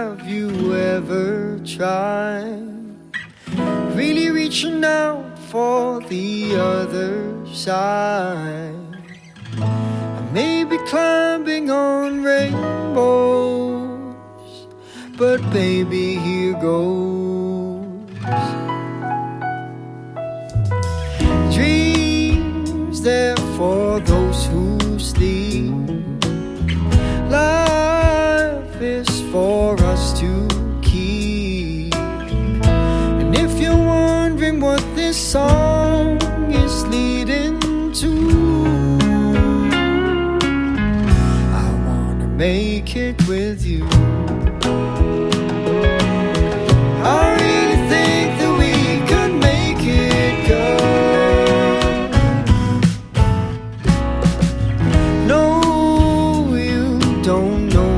have you ever tried? Really reaching out for the other side. I may be climbing on rainbows, but baby, here goes. Dreams there for those who sleep. Life is for this song is leading to, I wanna make it with you. I really think that we could make it, girl. No, you don't know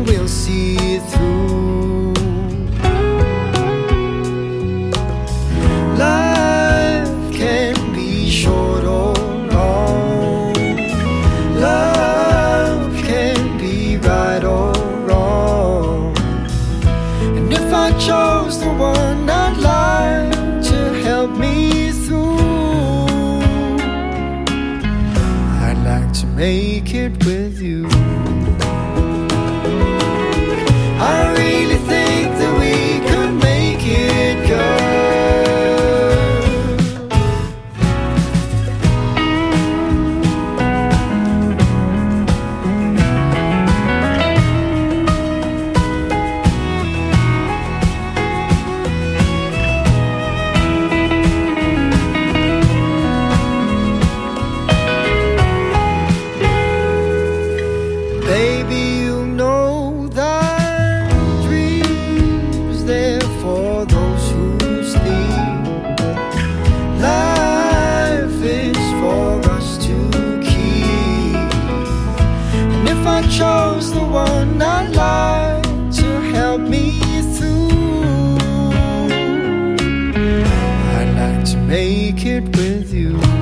and we'll see it through. Life can be short or long. Love can be right or wrong. And if I chose the one I'd like to help me through, I'd like to make it with you. Make it with you.